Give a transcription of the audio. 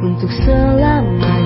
Untuk selamanya